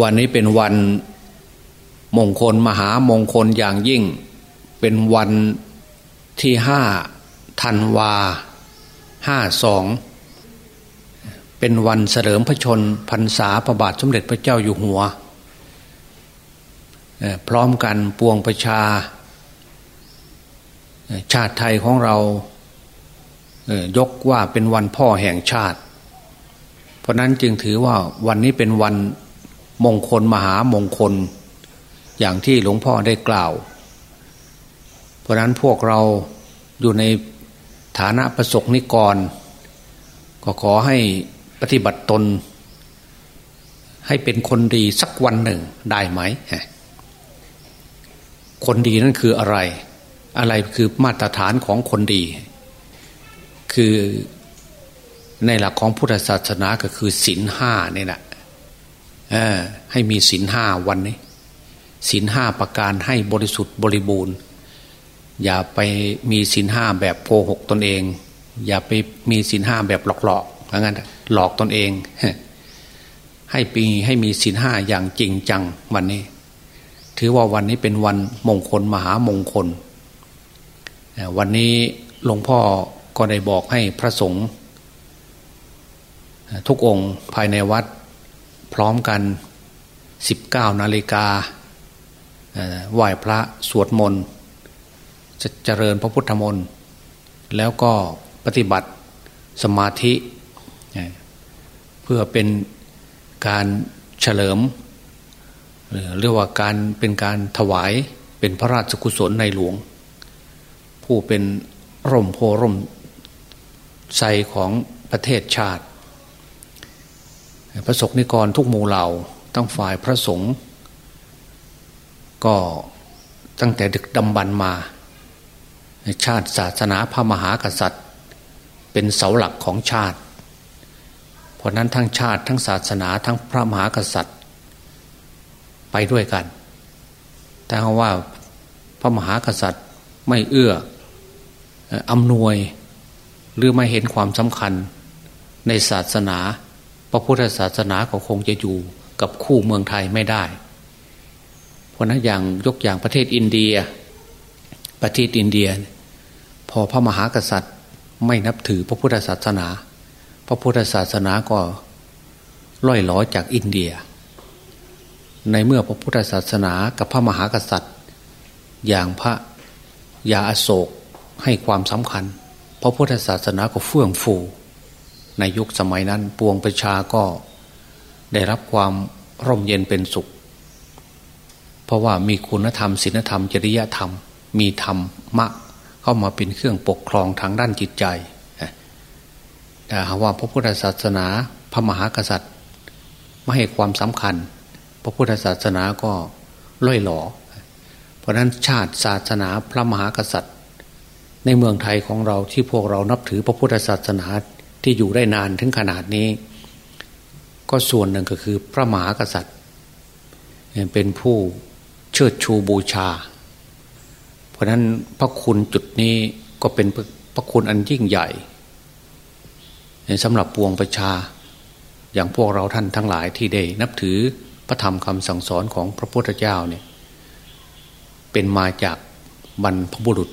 วันนี้เป็นวันมงคลมหามงคลอย่างยิ่ง เป็นวันที่ห้าธันวาห้าสองเป็นวันเสริมพระชนพรรษาพระบาทสมเด็จพระเจ้าอยู่หัว พร้อมกันปวงประชา ชาติไทยของเรายกว่าเป็นวันพ่อแห่งชาติ เพราะนั้นจึงถือว่าวันนี้เป็นวัน มงคลมหามงคล อย่างที่หลวงพ่อได้กล่าว เพราะนั้นพวกเราอยู่ในฐานะประสบนิกร ก็ขอให้ปฏิบัติตน ให้เป็นคนดีสักวันหนึ่งได้ไหม คนดีนั่นคืออะไร อะไรคือมาตรฐานของคนดี คือในหลักของพุทธศาสนาก็คือศีลห้านี่แหละ ให้มีศีลห้าวันนี้ศีลห้าประการให้บริสุทธิ์บริบูรณ์ อย่าไปมีศีลห้าแบบโกหกตนเอง อย่าไปมีศีลห้าแบบหลอกๆเพราะงั้นหลอกตนเองให้ปีให้มีศีลห้าอย่างจริงจังวันนี้ ถือว่าวันนี้เป็นวันมงคลมหามงคล วันนี้หลวงพ่อก็ได้บอกให้พระสงฆ์ทุกองค์ภายในวัด พร้อมกันสิบเก้านาฬิกาไหว้พระสวดมนต์จะเจริญพระพุทธมนต์แล้วก็ปฏิบัติสมาธิ เพื่อเป็นการเฉลิมเรียกว่าการเป็นการถวายเป็นพระราชกุศลในหลวง ผู้เป็นร่มโพร่มใสของประเทศชาติ พระสกนิกรทุกหมู่เหล่าตั้งฝ่ายพระสงฆ์ก็ตั้งแต่ดึกดำบรรมา ชาติศาสนาพระมหากษัตริย์ เป็นเสาหลักของชาติ เพราะนั้นทั้งชาติทั้งศาสนาทั้งพระมหากษัตริย์ ไปด้วยกัน แต่ว่าพระมหากษัตริย์ไม่เอื้ออำนวยหรือไม่เห็นความสำคัญในศาสนา พระพุทธศาสนาก็คงจะอยู่กับคู่เมืองไทยไม่ได้ เพราะนั้นอย่างยกอย่างประเทศอินเดีย ประเทศอินเดีย พอพระมหากษัตริย์ไม่นับถือพระพุทธศาสนา พระพุทธศาสนาก็ล่อยหลอจากอินเดีย ในเมื่อพระพุทธศาสนากับพระมหากษัตริย์ อย่างพระยาอโศกให้ความสำคัญ พระพุทธศาสนาก็เฟื่องฟู ในยุคสมัยนั้นปวงประชาก็ได้รับความร่มเย็นเป็นสุข เพราะว่ามีคุณธรรมศีลธรรม จริยธรรม มีธรรมมะเข้ามาเป็นเครื่องปกครองทางด้านจิตใจแต่หาว่าพระพุทธศาสนาพระมหากษัตริย์ไม่ให้ความสำคัญ พระพุทธศาสนาก็ล่อยหลอเพราะนั้นชาติศาสนาพระมหากษัตริย์ ในเมืองไทยของเราที่พวกเรานับถือพระพุทธศาสนา ที่อยู่ได้นานถึงขนาดนี้ ก็ส่วนหนึ่งก็คือพระมหากษัตริย์ เป็นผู้เชิดชูบูชา เพราะนั้นพระคุณจุดนี้ก็เป็นพระคุณอันยิ่งใหญ่สำหรับปวงประชา อย่างพวกเราท่านทั้งหลายที่ได้นับถือพระธรรมคำสั่งสอนของพระพุทธเจ้าเนี่ยเป็นมาจากบรรพบุรุษ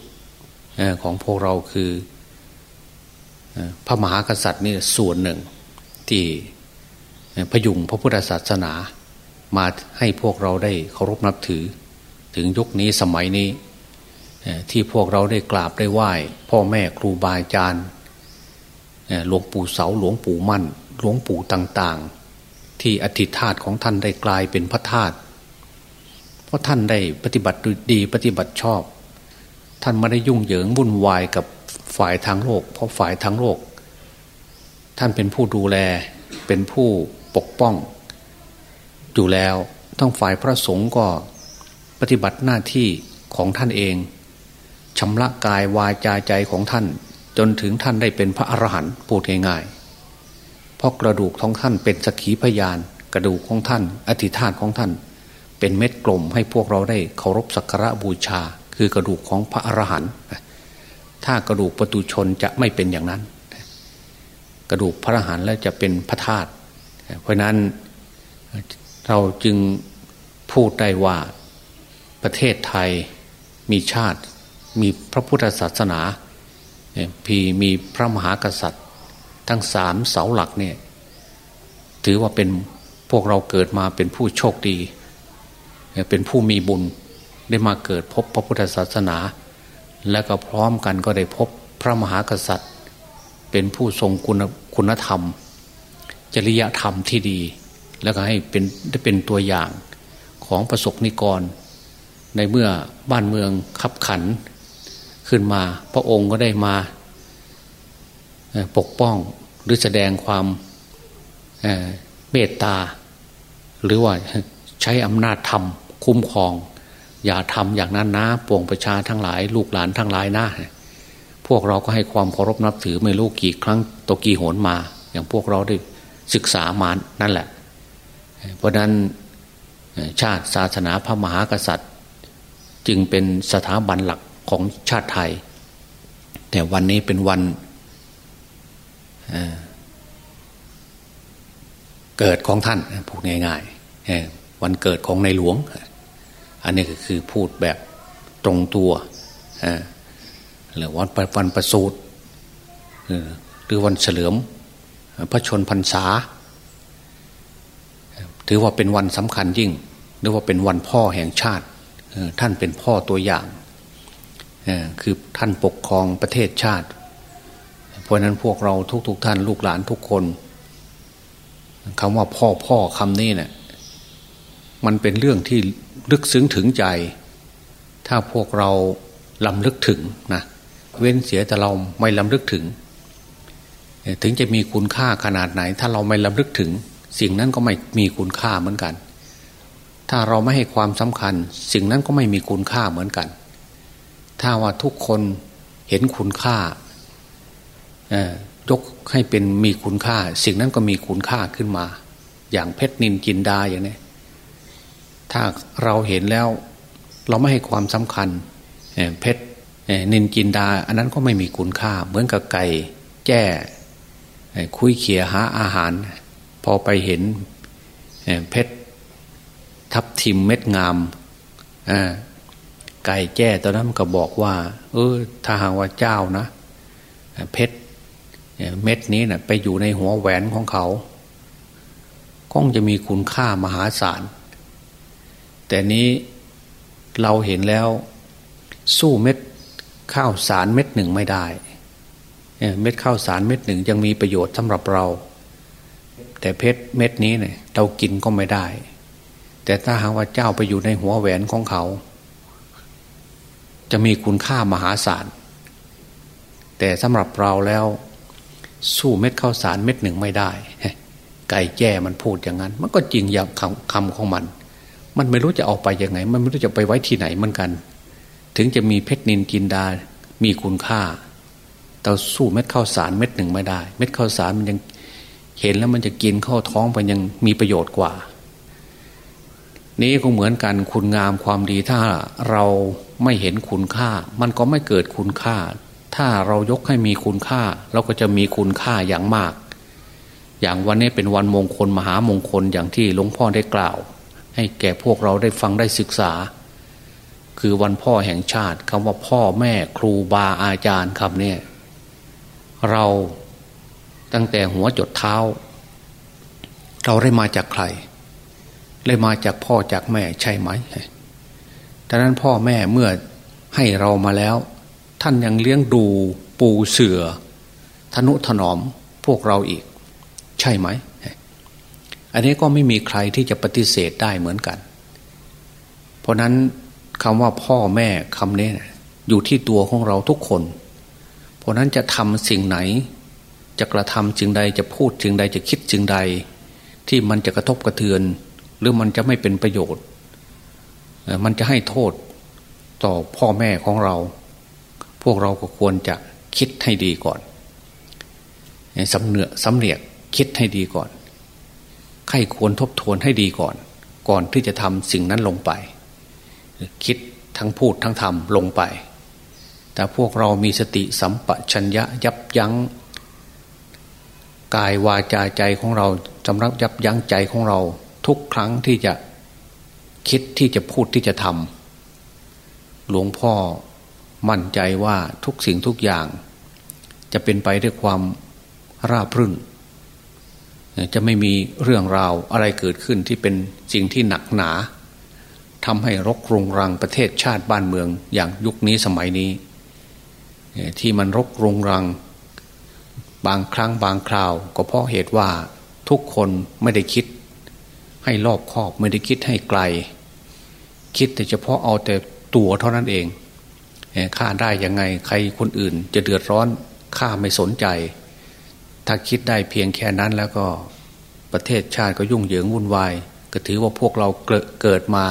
ของพวกเราคือ พระมหากษัตริย์นี่ส่วนหนึ่งที่พยุงพระพุทธศาสนา มาให้พวกเราได้เคารพนับถือ ถึงยุคนี้สมัยนี้ที่พวกเราได้กราบได้ไหว้ พ่อแม่ครูบาอาจารย์หลวงปู่เสาหลวงปู่มั่น หลวงปู่ต่าง ๆ ที่อธิธาตของท่านได้กลายเป็นพระธาตุเพราะท่านได้ปฏิบัติดีปฏิบัติชอบ ท่านไม่ได้ยุ่งเหยิงวุ่นวายกับ ฝ่ายทางโลก เพราะฝ่ายทางโลก ท่านเป็นผู้ดูแลเป็นผู้ปกป้องอยู่แล้วทั้งฝ่ายพระสงฆ์ก็ปฏิบัติหน้าที่ของท่านเองชำระกายวาจาใจของท่าน จนถึงท่านได้เป็นพระอรหันต์พูดง่ายๆเพราะกระดูกของท่านเป็นสกีพยาน กระดูกของท่าน อธิธาตของท่าน เป็นเม็ดกลมให้พวกเราได้เคารพสักการะบูชา คือกระดูกของพระอรหันต์ ถ้ากระดูกประตูชนจะไม่เป็นอย่างนั้น กระดูกพระหันแล้วจะเป็นพระธาตุเพราะนั้นเราจึงพูดได้ว่าประเทศไทยมีชาติมีพระพุทธศาสนาพีมีพระมหากษัตริย์ ทั้งสามเสาหลักเนี่ยถือว่าเป็นพวกเราเกิดมาเป็นผู้โชคดี เป็นผู้มีบุญได้มาเกิดพบพระพุทธศาสนา และก็พร้อมกันก็ได้พบพระมหากษัตริย์ เป็นผู้ทรงคุณคุณธรรม จริยธรรมที่ดี แล้วก็ให้เป็นได้เป็นตัวอย่างของประสบนิกร ในเมื่อบ้านเมืองขับขันขึ้นมา พระองค์ก็ได้มาปกป้องหรือแสดงความเมตตา หรือว่าใช้อำนาจธรรมคุ้มครอง อย่าทำอย่างนั้นนะปวงประชาทั้งหลาย ลูกหลานทั้งหลายนะพวกเราก็ให้ความเคารพนับถือไม่รู้กี่ครั้งตกี่โหนมา อย่างพวกเราได้ศึกษามานั่นแหละ เพราะนั้นชาติศาสนาพระมหากษัตริย์ จึงเป็นสถาบันหลักของชาติไทย แต่วันนี้เป็นวันเกิดของท่านพูดง่ายๆวันเกิดของในหลวง อันนี้ก็คือพูดแบบตรงตัวหรือวันวันประสูติหรือวันเฉลิมพระชนพรรษา ถือว่าเป็นวันสำคัญยิ่ง หรือว่าเป็นวันพ่อแห่งชาติ ท่านเป็นพ่อตัวอย่าง คือท่านปกครองประเทศชาติ เพราะนั้นพวกเราทุกๆทท่านลูกหลานทุกคนคำว่าพ่อพ่อคำนี้เนะี่ยมันเป็นเรื่องที่ ลึกซึ้งถึงใจ ถ้าพวกเราลำลึกถึงนะเว้นเสียแต่เราไม่ลำลึกถึง ถึงจะมีคุณค่าขนาดไหน ถ้าเราไม่ลำลึกถึง สิ่งนั้นก็ไม่มีคุณค่าเหมือนกัน ถ้าเราไม่ให้ความสำคัญ สิ่งนั้นก็ไม่มีคุณค่าเหมือนกัน ถ้าว่าทุกคนเห็นคุณค่ายกให้เป็นมีคุณค่า สิ่งนั้นก็มีคุณค่าขึ้นมา อย่างเพชรนินจินดาอย่างนี้ ถ้าเราเห็นแล้วเราไม่ให้ความสำคัญเพชรนินจินดา อันนั้นก็ไม่มีคุณค่า เหมือนกับไก่แจ้คุยเขี่ยหาอาหาร พอไปเห็นเพชรทับทิมเม็ดงามไก่แจ้ตอนนั้นก็บอกว่า เออถ้าหากว่าเจ้านะ เพชรเม็ดนี้นะ่ะ ไปอยู่ในหัวแหวนของเขาก็จะมีคุณค่ามหาศาล แต่นี้เราเห็นแล้วสู้เม็ดข้าวสารเม็ดหนึ่งไม่ได้ เม็ดข้าวสารเม็ดหนึ่งยังมีประโยชน์สำหรับเรา แต่เพชรเม็ดนี้เนี่ยเรากินก็ไม่ได้ แต่ถ้าหากว่าเจ้าไปอยู่ในหัวแหวนของเขา จะมีคุณค่ามหาศาลแต่สำหรับเราแล้ว สู้เม็ดข้าวสารเม็ดหนึ่งไม่ได้ ไก่แจ้มันพูดอย่างนั้น มันก็จริงอย่างคำคำของมัน มันไม่รู้จะเอาไปยังไง มันไม่รู้จะไปไว้ที่ไหนเหมือนกัน ถึงจะมีเพชรนินกินดา มีคุณค่าแต่สู้เม็ดข้าวสารเม็ดหนึ่งไม่ได้ เม็ดข้าวสารมันยังเห็นแล้วมันจะกินเข้าท้องไปยังมีประโยชน์กว่า นี้ก็เหมือนกันคุณงามความดีถ้าเราไม่เห็นคุณค่า มันก็ไม่เกิดคุณค่า ถ้าเรายกให้มีคุณค่า เราก็จะมีคุณค่าอย่างมาก อย่างวันนี้เป็นวันมงคลมหามงคลอย่างที่หลวงพ่อได้กล่าว ให้แก่พวกเราได้ฟังได้ศึกษา คือวันพ่อแห่งชาติคำว่าพ่อแม่ครูบาอาจารย์คำนี้เราตั้งแต่หัวจดเท้า เราได้มาจากใคร ได้มาจากพ่อจากแม่ใช่ไหมดังนั้นพ่อแม่เมื่อให้เรามาแล้ว ท่านยังเลี้ยงดูปูเสือธนุถนอมพวกเราอีก ใช่ไหม อันนี้ก็ไม่มีใครที่จะปฏิเสธได้เหมือนกัน เพราะนั้นคำว่าพ่อแม่คำนี้อยู่ที่ตัวของเราทุกคน เพราะนั้นจะทำสิ่งไหน จะกระทำจึงใดจะพูดจึงใดจะคิดจึงใด ที่มันจะกระทบกระเทือน หรือมันจะไม่เป็นประโยชน์ มันจะให้โทษต่อพ่อแม่ของเรา พวกเราก็ควรจะคิดให้ดีก่อนสำเนือสำเนียกคิดให้ดีก่อน ใครควรทบทวนให้ดีก่อน ก่อนที่จะทำสิ่งนั้นลงไป คิดทั้งพูดทั้งทำลงไป แต่พวกเรามีสติสัมปชัญญะยับยัง้งกายวาจาใจของเราจำรับยับยั้งใจของเรา ทุกครั้งที่จะคิดที่จะพูดที่จะทำหลวงพ่อมั่นใจว่าทุกสิ่งทุกอย่าง จะเป็นไปด้วยความราบรื่น จะไม่มีเรื่องราวอะไรเกิดขึ้นที่เป็นสิ่งที่หนักหนาทำให้รกรุงรังประเทศชาติบ้านเมืองอย่างยุคนี้สมัยนี้ ที่มันรกรุงรัง บางครั้งบางคราว ก็เพราะเหตุว่าทุกคนไม่ได้คิด ให้รอบคอบไม่ได้คิดให้ไกล คิดแต่เฉพาะเอาแต่ตัวเท่านั้นเองข้าได้ยังไงใครคนอื่นจะเดือดร้อนข้าไม่สนใจ ถ้าคิดได้เพียงแค่นั้นแล้วก็ประเทศชาติก็ยุ่งเหยิงวุ่นวาย ก็ถือว่าพวกเราเกิดมา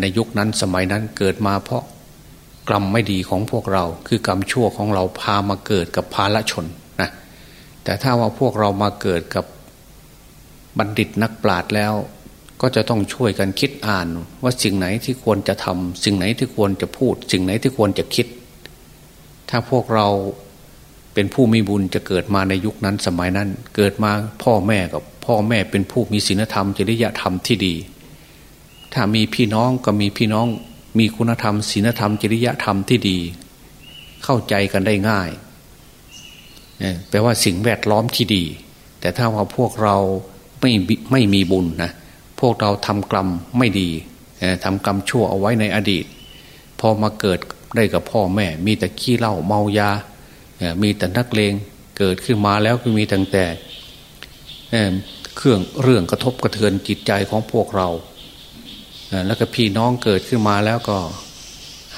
ในยุคนั้นสมัยนั้นเกิดมาเพราะกรรมไม่ดีของพวกเรา คือกรรมชั่วของเราพามาเกิดกับภาละชนนะแต่ถ้าว่าพวกเรามาเกิดกับบัณฑิตนักปราชญ์แล้ว ก็จะต้องช่วยกันคิดอ่าน ว่าสิ่งไหนที่ควรจะทำสิ่งไหนที่ควรจะพูด สิ่งไหนที่ควรจะคิด ถ้าพวกเรา เป็นผู้มีบุญจะเกิดมาในยุคนั้นสมัยนั้น เกิดมาพ่อแม่กับพ่อแม่เป็นผู้มีศีลธรรมจริยธรรมที่ดี ถ้ามีพี่น้องก็มีพี่น้องมีคุณธรรมศีลธรรมจริยธรรมที่ดี เข้าใจกันได้ง่ายแปลว่าสิ่งแวดล้อมที่ดี แต่ถ้าว่าพวกเราไม่ไม่มีบุญนะพวกเราทำกรรมไม่ดีทำกรรมชั่วเอาไว้ในอดีต พอมาเกิดได้กับพ่อแม่ มีแต่ขี้เหล้าเมายา มีแต่นักเลงเกิดขึ้นมาแล้วก็มีตั้งแต่เครื่องเรื่องกระทบกระเทือนจิตใจของพวกเรา แล้วก็พี่น้องเกิดขึ้นมาแล้วก็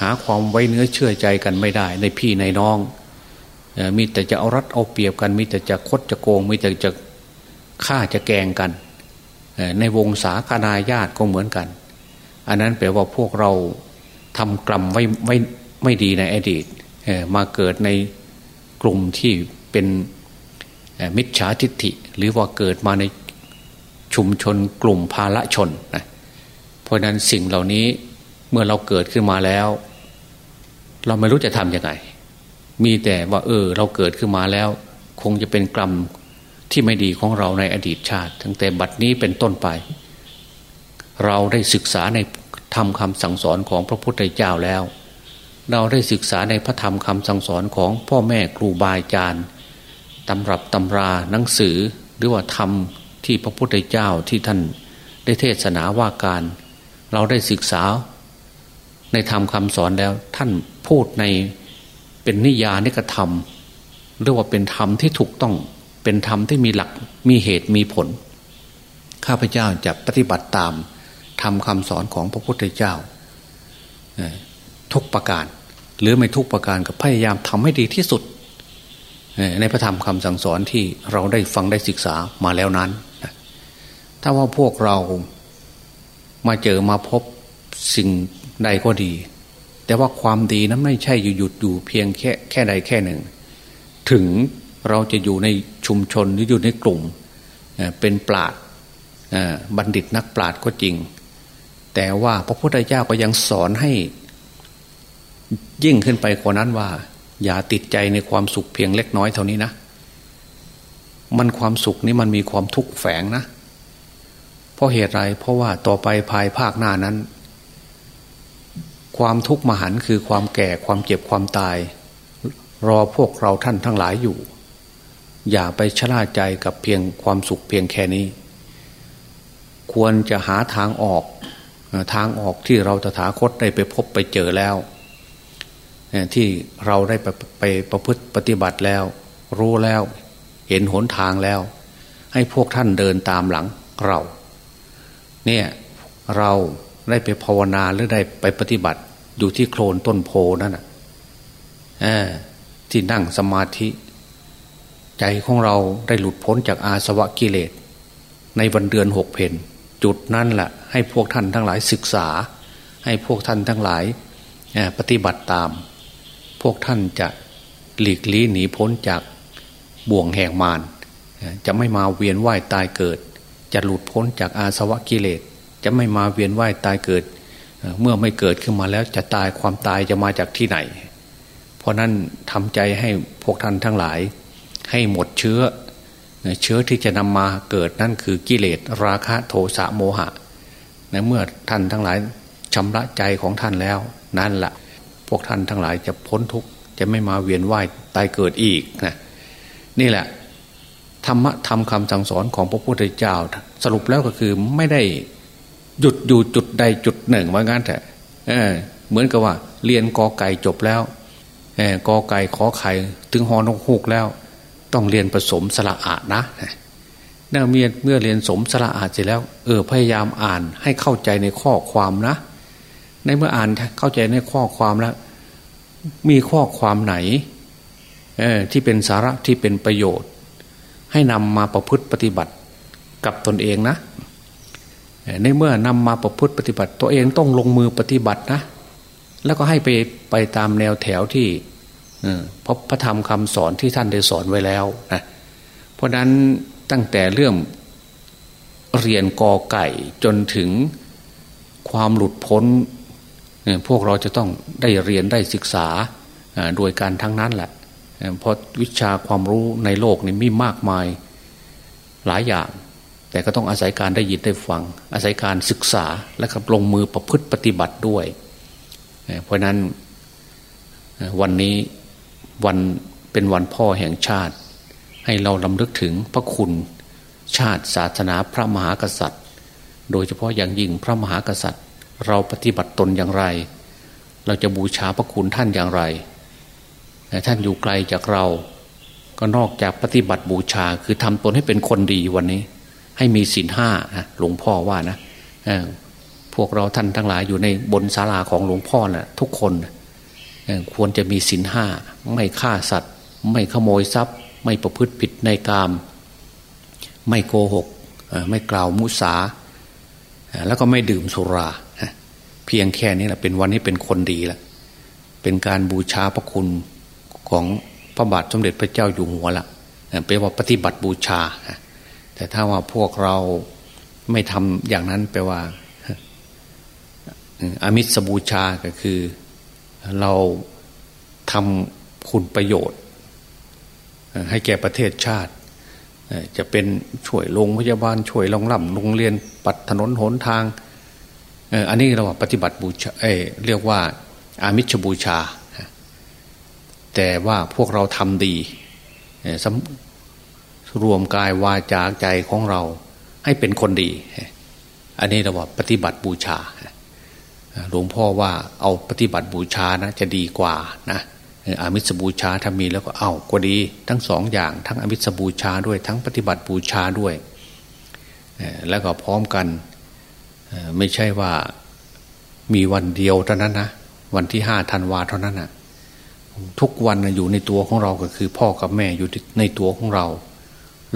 หาความไว้เนื้อเชื่อใจกันไม่ได้ ในพี่ในน้อง มีแต่จะเอารัดเอาเปรียบกัน มีแต่จะคดจะโกง มีแต่จะฆ่าจะแกงกัน ในวงศาคณาญาติก็เหมือนกัน อันนั้นแปลว่าพวกเราทำกรรมไว้ไม่ไม่ดีในอดีตมาเกิดใน กลุ่มที่เป็นมิจฉาทิฏฐิ หรือว่าเกิดมาในชุมชนกลุ่มภาละชนนะเพราะนั้นสิ่งเหล่านี้เมื่อเราเกิดขึ้นมาแล้ว เราไม่รู้จะทำยังไง มีแต่ว่า เออ เราเกิดขึ้นมาแล้ว คงจะเป็นกรรมที่ไม่ดีของเราในอดีตชาติ ตั้งแต่บัดนี้เป็นต้นไป เราได้ศึกษาในธรรมคำสั่งสอนของพระพุทธเจ้าแล้ว เราได้ศึกษาในพระธรรมคำสั่งสอนของพ่อแม่ครูบาอาจารย์ตำรับตำราหนังสือหรือว่าธรรมที่พระพุทธเจ้าที่ท่านได้เทศนาว่าการ เราได้ศึกษา ในธรรมคำสอนแล้วท่านพูดในเป็นนิยานิกธรรมหรือว่าเป็นธรรมที่ถูกต้องเป็นธรรมที่มีหลักมีเหตุมีผล ข้าพเจ้าจะปฏิบัติตามทำคำสอนของพระพุทธเจ้า ทุกประการ หรือไม่ทุกประการก็พยายามทำให้ดีที่สุด ในพระธรรมคำสั่งสอนที่เราได้ฟังได้ศึกษามาแล้วนั้น ถ้าว่าพวกเรามาเจอมาพบสิ่งใดก็ดี แต่ว่าความดีนั้นไม่ใช่อยู่หยุดอยู่เพียงแค่แค่ใดแค่หนึ่ง ถึงเราจะอยู่ในชุมชนหรืออยู่ในกลุ่มเป็นปราดบัณฑิตนักปราดก็จริง แต่ว่าพระพุทธเจ้าก็ยังสอนให้ ยิ่งขึ้นไปกว่านั้นว่า อย่าติดใจในความสุขเพียงเล็กน้อยเท่านี้นะ มันความสุขนี้มันมีความทุกข์แฝงนะ เพราะเหตุไรเพราะว่าต่อไปภายภาคหน้านั้น ความทุกข์มหันคือความแก่ความเจ็บความตาย รอพวกเราท่านทั้งหลายอยู่ อย่าไปชะล่าใจกับเพียงความสุขเพียงแค่นี้ ควรจะหาทางออกทางออกที่เราตถาคตได้ไปพบไปเจอแล้ว ที่เราได้ไปไปประพฤติปฏิบัติแล้ว รู้แล้ว เห็นหนทางแล้ว ให้พวกท่านเดินตามหลังเรา เนี่ยเราได้ไปภาวนาหรือได้ไปปฏิบัติอยู่ที่โคลนต้นโพนั่นนะที่นั่งสมาธิ ใจของเราได้หลุดพ้นจากอาสวะกิเลส ในวันเดือนหกเพนจุดนั้นแหละให้พวกท่านทั้งหลายศึกษา ให้พวกท่านทั้งหลายปฏิบัติตาม วกท่านจะหลีกลี่หนีพ้นจากบ่วงแห่งมารจะไม่มาเวียนว่ายตายเกิด จะหลุดพ้นจากอาสวะกิเลส จะไม่มาเวียนว่ายตายเกิด เมื่อไม่เกิดขึ้นมาแล้วจะตายความตายจะมาจากที่ไหน เพราะนั้นทำใจให้พวกท่านทั้งหลาย ให้หมดเชื้อ เชื้อที่จะนำมาเกิดนั่นคือกิเลสราคะโทสะโมหะในเมื่อท่านทั้งหลายชำระใจของท่านแล้วนั่นแหละ พวกท่านทั้งหลายจะพ้นทุกข์จะไม่มาเวียนว่ายตายเกิดอีกนะนี่แหละธรรมะธรรมคำสั่งสอนของพระพุทธเจ้า สรุปแล้วก็คือไม่ได้หยุดอยู่จุดใดจุดหนึ่งว่างั้นแต่เเหมือนกับว่า เรียนกอไก่จบแล้วกอไก่ขอไข่ถึงหอนกฮูกแล้ว ต้องเรียนผสมสระอานะเมื่อเมื่อเรียนสมสระอาเสร็จแล้ว เออพยายามอ่านให้เข้าใจในข้อความนะ ในเมื่ออ่านเข้าใจในข้อความแล้ว มีข้อความไหนที่เป็นสาระที่เป็นประโยชน์ ให้นำมาประพฤติปฏิบัติกับตนเองนะในเมื่อนำมาประพฤติปฏิบัติ ตัวเองต้องลงมือปฏิบัตินะ แล้วก็ให้ไปไปตามแนวแถวที่พระพระธรรมคำสอนที่ท่านได้สอนไว้แล้วนะเพราะนั้นตั้งแต่เรื่องเรียนกอไก่จนถึงความหลุดพ้น พวกเราจะต้องได้เรียนได้ศึกษาโดยการทั้งนั้นแหละเพราะวิชาความรู้ในโลกนี้มีมากมายหลายอย่าง แต่ก็ต้องอาศัยการได้ยินได้ฟัง อาศัยการศึกษาและก็ลงมือประพฤติปฏิบัติด้วย เพราะนั้นวันนี้วันเป็นวันพ่อแห่งชาติ ให้เราลำลึกถึงพระคุณชาติศาสนาพระมหากษัตริย์ โดยเฉพาะอย่างยิ่งพระมหากษัตริย์ เราปฏิบัติตนอย่างไร เราจะบูชาพระคุณท่านอย่างไรแต่ท่านอยู่ไกลจากเรา ก็นอกจากปฏิบัติบูชาคือทำตนให้เป็นคนดีวันนี้ ให้มีศีลห้าหลวงพ่อว่านะพวกเราท่านทั้งหลายอยู่ในบนศาลาของหลวงพ่อนะ่ะ ทุกคนควรจะมีศีลห้าไม่ฆ่าสัตว์ ไม่ขโมยทรัพย์ ไม่ประพฤติผิดในกาม ไม่โกหก ไม่กล่าวมุสา แล้วก็ไม่ดื่มสุรา เพียงแค่นี้แหละเป็นวันนี้เป็นคนดีแล้วเป็นการบูชาพระคุณของพระบาทสมเด็จพระเจ้าอยู่หัวละเป็นว่าปฏิบัติบูชา แต่ถ้าว่าพวกเราไม่ทำอย่างนั้นแปลว่าอามิสบูชาก็คือ เราทำคุณประโยชน์ ให้แก่ประเทศชาติ จะเป็นช่วยโรงพยาบาลช่วยโรงล่ำโรงเรียน ปัดถนนหนทาง อันนี้เราปฏิบัติบูชาเเรียกว่าอามิชบูชา แต่ว่าพวกเราทำดีรวมกายวาจาใจของเราให้เป็นคนดี อันนี้เราว่าปฏิบัติบูชา หลวงพ่อว่าเอาปฏิบัติบูชานะจะดีกว่านะอามิสบูชาถ้ามีแล้วก็เอาก็ดี ทั้งสองอย่าง ทั้งอามิสบูชาด้วยทั้งปฏิบัติบูชาด้วย แล้วก็พร้อมกัน ไม่ใช่ว่ามีวันเดียวเท่านั้นนะวันที่ห้าธันวาเท่านั้นนะทุกวันอยู่ในตัวของเราก็คือ พ่อกับแม่อยู่ในตัวของเรา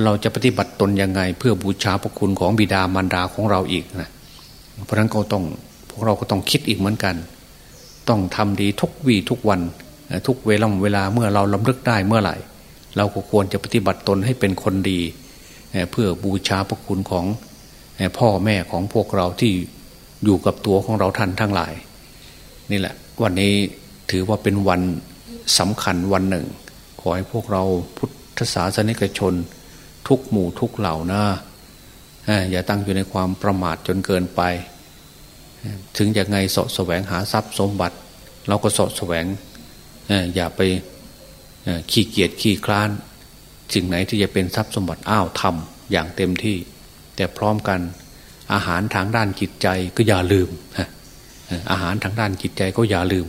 เราจะปฏิบัติตนยังไง เพื่อบูชาพระคุณของบิดามารดาของเราอีกนะเพราะนั้นก็ต้องพวกเราก็ต้องคิดอีกเหมือนกัน ต้องทำดีทุกวีทุกวัน ทุกเวลาเวลาเมื่อเราลำลึกได้เมื่อไหร่ เราก็ควรจะปฏิบัติตนให้เป็นคนดี เพื่อบูชาพระคุณของ พ่อแม่ของพวกเราที่อยู่กับตัวของเราท่านทั้งหลาย นี่แหละ วันนี้ถือว่าเป็นวันสำคัญวันหนึ่ง ขอให้พวกเราพุทธศาสนิกชน ทุกหมู่ทุกเหล่านะอย่าตั้งอยู่ในความประมาทจนเกินไป ถึงอยังไงสะแสวงหาทรัพย์สมบัติ เราก็สะแสวงอย่าไปขี้เกียจขี้คลานสิ่งไหนที่จะเป็นทรัพย์สมบัติอ้าวทำอย่างเต็มที่ แต่พร้อมกันอาหารทางด้านจิตใจก็อย่าลืมอาหารทางด้านจิตใจก็อย่าลืม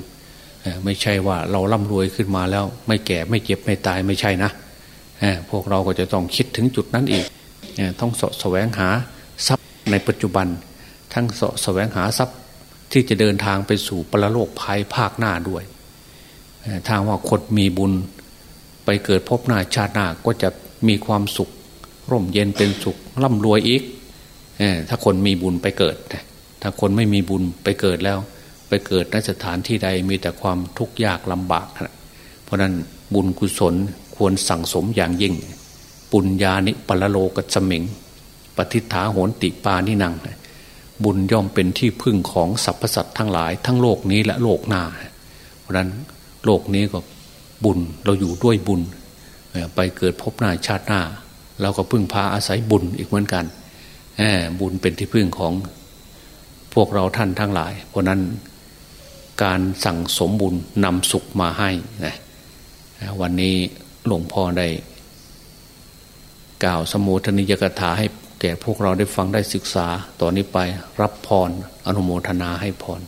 ไม่ใช่ว่าเราร่ำรวยขึ้นมาแล้ว ไม่แก่ไม่เจ็บไม่ตายไม่ใช่นะพวกเราก็จะต้องคิดถึงจุดนั้นอีกต้องสะแสวงหาทรัพย์ในปัจจุบัน ทั้งสแสวงหาทรัพย์ที่จะเดินทางไปสู่ปรโลกภายภาคหน้าด้วยทางว่าคนมีบุญไปเกิดพบหน้าชาติหน้าก็จะมีความสุข ร่มเย็นเป็นสุขร่ำรวยอีกถ้าคนมีบุญไปเกิด ถ้าคนไม่มีบุญไปเกิดแล้ว ไปเกิดในสถานที่ใดมีแต่ความทุกข์ยากลำบากเพราะนั้นบุญกุศลควรสั่งสมอย่างยิ่ง ปุญญานิปรโลกัสมิง ปฏิฐาโหนติปานินัง บุญย่อมเป็นที่พึ่งของสรรพสัตว์ทั้งหลายทั้งโลกนี้และโลกหน้า เพราะนั้นโลกนี้ก็บุญเราอยู่ด้วยบุญ ไปเกิดพบหน้าชาติหน้า เราก็พึ่งพาอาศัยบุญอีกเหมือนกันบุญเป็นที่พึ่งของพวกเราท่านทั้งหลาย เพราะนั้นการสั่งสมบุญนำสุขมาให้นะวันนี้หลวงพ่อได้ กล่าวสมุทนิยกถาให้แก่พวกเราได้ฟังได้ศึกษาต่อนนี้ไปรับพรอนุโมทนาให้พร